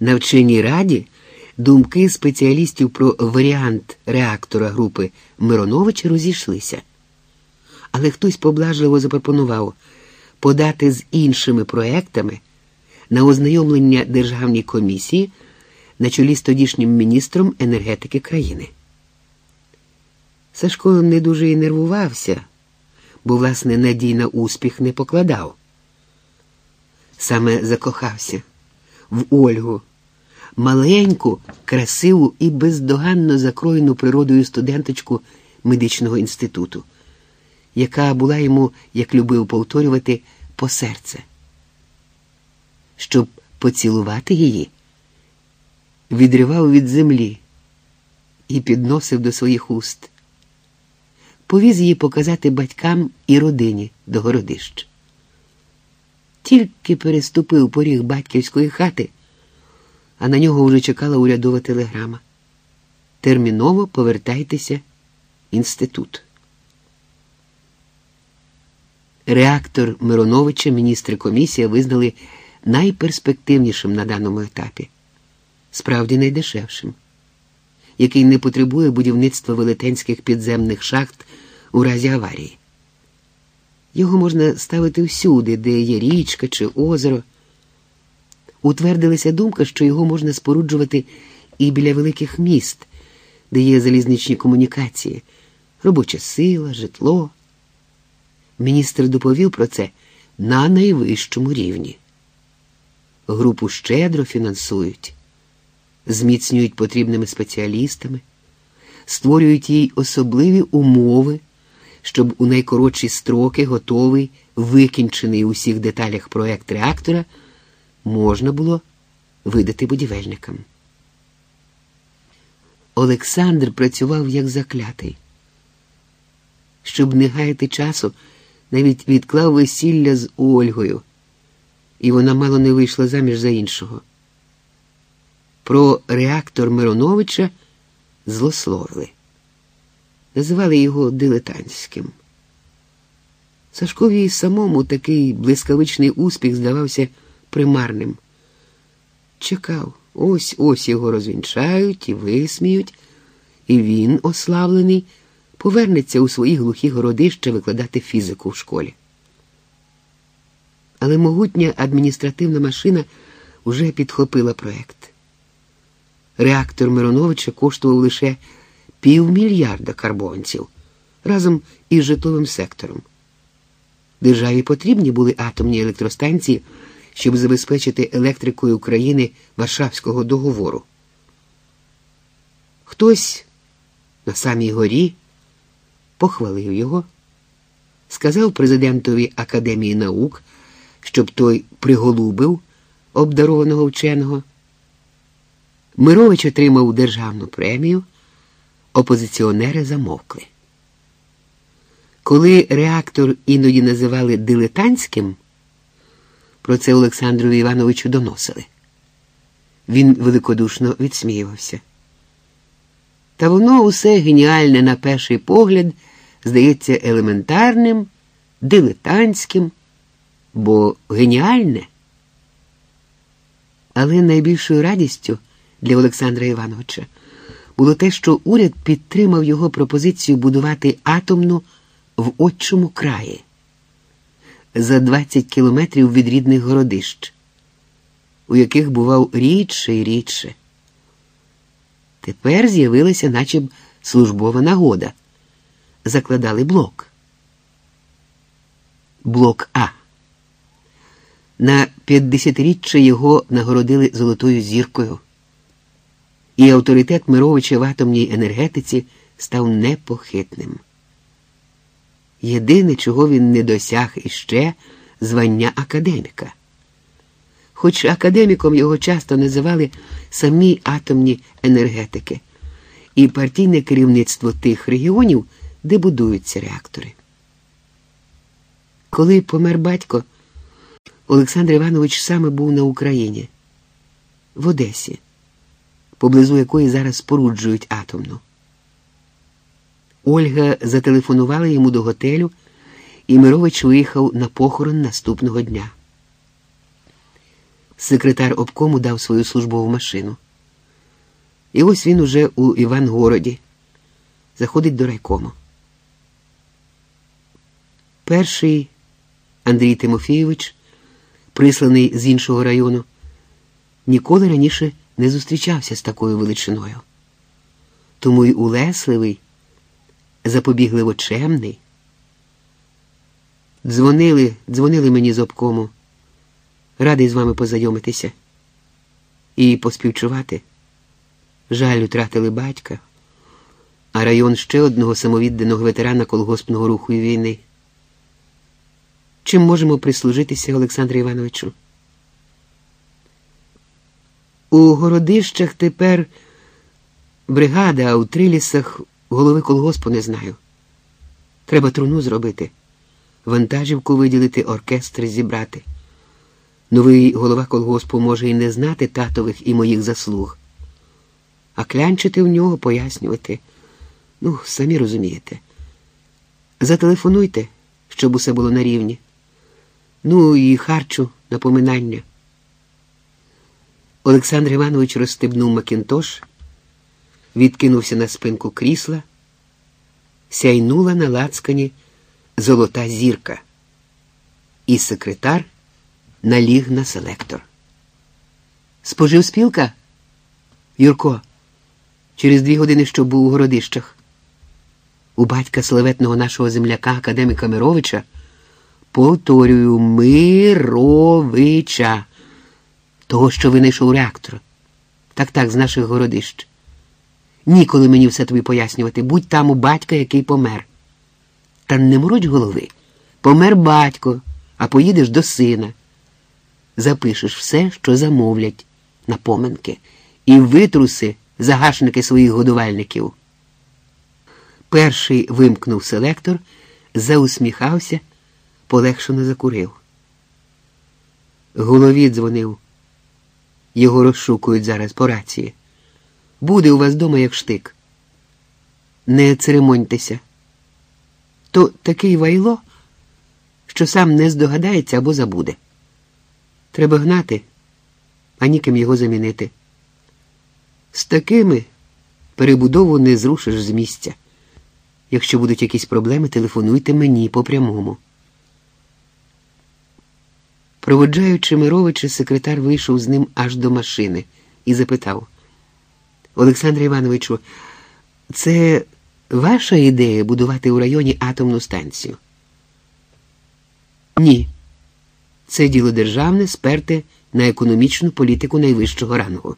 На вченій раді думки спеціалістів про варіант реактора групи Мироновича розійшлися. Але хтось поблажливо запропонував подати з іншими проектами на ознайомлення Державній комісії на чолі з тодішнім міністром енергетики країни. Сашко не дуже і нервувався, бо, власне, надій на успіх не покладав. Саме закохався в Ольгу, маленьку, красиву і бездоганно закроєну природою студенточку медичного інституту, яка була йому, як любив повторювати, по серце. Щоб поцілувати її, відривав від землі і підносив до своїх уст. Повіз її показати батькам і родині до городищ. Тільки переступив поріг батьківської хати, а на нього вже чекала урядова телеграма. Терміново повертайтеся інститут. Реактор Мироновича міністри комісія визнали найперспективнішим на даному етапі, справді найдешевшим, який не потребує будівництва велетенських підземних шахт у разі аварії. Його можна ставити всюди, де є річка чи озеро. Утвердилася думка, що його можна споруджувати і біля великих міст, де є залізничні комунікації, робоча сила, житло. Міністр доповів про це на найвищому рівні. Групу щедро фінансують, зміцнюють потрібними спеціалістами, створюють їй особливі умови, щоб у найкоротші строки готовий, викінчений у всіх деталях проект реактора можна було видати будівельникам. Олександр працював як заклятий. Щоб не гаяти часу, навіть відклав весілля з Ольгою, і вона мало не вийшла заміж за іншого. Про реактор Мироновича злословили. Називали його дилетантським. Сашкові самому такий блискавичний успіх здавався примарним. Чекав, ось ось його розвінчають і висміють, і він, ославлений, повернеться у свої глухі городища викладати фізику в школі. Але могутня адміністративна машина вже підхопила проект. Реактор Мироновича коштував лише півмільярда карбонців разом із житловим сектором. Державі потрібні були атомні електростанції, щоб забезпечити електрикою України Варшавського договору. Хтось на самій горі похвалив його, сказав президентові Академії наук, щоб той приголубив обдарованого вченого. Мирович отримав державну премію, опозиціонери замовкли. Коли реактор іноді називали дилетантським, про це Олександру Івановичу доносили. Він великодушно відсміювався. Та воно усе геніальне на перший погляд, здається, елементарним, дилетантським, бо геніальне. Але найбільшою радістю для Олександра Івановича було те, що уряд підтримав його пропозицію будувати атомну в отчому краї за 20 кілометрів від рідних городищ, у яких бував рідше і рідше. Тепер з'явилася наче б службова нагода. Закладали блок. Блок А. На 50-річчя його нагородили золотою зіркою. І авторитет Мировича в атомній енергетиці став непохитним. Єдине, чого він не досяг іще звання академіка. Хоч академіком його часто називали самі атомні енергетики і партійне керівництво тих регіонів, де будуються реактори. Коли помер батько, Олександр Іванович саме був на Україні, в Одесі, поблизу якої зараз споруджують атомну. Ольга зателефонувала йому до готелю, і Мирович виїхав на похорон наступного дня. Секретар обкому дав свою службову машину. І ось він уже у Івангороді заходить до райкому. Перший Андрій Тимофійович, присланий з іншого району, ніколи раніше не зустрічався з такою величиною. Тому й улесливий, запобігливо чемний. Дзвонили, дзвонили мені з обкому. Радий з вами познайомитися і поспівчувати. Жаль, втратили батька, а район ще одного самовідданого ветерана колгоспного руху і війни. Чим можемо прислужитися Олександру Івановичу? У городищах тепер бригада, а у трилісах голови колгоспу не знаю. Треба труну зробити, вантажівку виділити, оркестр зібрати. Новий голова колгоспу може і не знати татових і моїх заслуг, а клянчити в нього, пояснювати. Ну, самі розумієте. Зателефонуйте, щоб усе було на рівні. Ну і харчу напоминання. Олександр Іванович розстебнув Макінтош, відкинувся на спинку крісла, сяйнула на лацкані золота зірка, і секретар наліг на селектор. Спожив спілка? Юрко, через дві години, що був у городищах. У батька славетного нашого земляка академіка Мировича, повторюю, Мировича, того, що винайшов реактор. Так так, з наших городищ. Ніколи мені все тобі пояснювати, будь там у батька, який помер. Та не морочь голови. Помер батько, а поїдеш до сина запишеш все, що замовлять на поминки, і витруси загашники своїх годувальників. Перший вимкнув селектор, заусміхався, полегшено закурив. Голові дзвонив. Його розшукують зараз по рації. Буде у вас дома як штик. Не церемоньтеся. То такий вайло, що сам не здогадається або забуде. Треба гнати, а ніким його замінити. З такими перебудову не зрушиш з місця. Якщо будуть якісь проблеми, телефонуйте мені по прямому. Проводжаючи Мировича, секретар вийшов з ним аж до машини і запитав Олександре Івановичу, це ваша ідея будувати у районі атомну станцію? Ні. Це діло державне сперте на економічну політику найвищого рангу.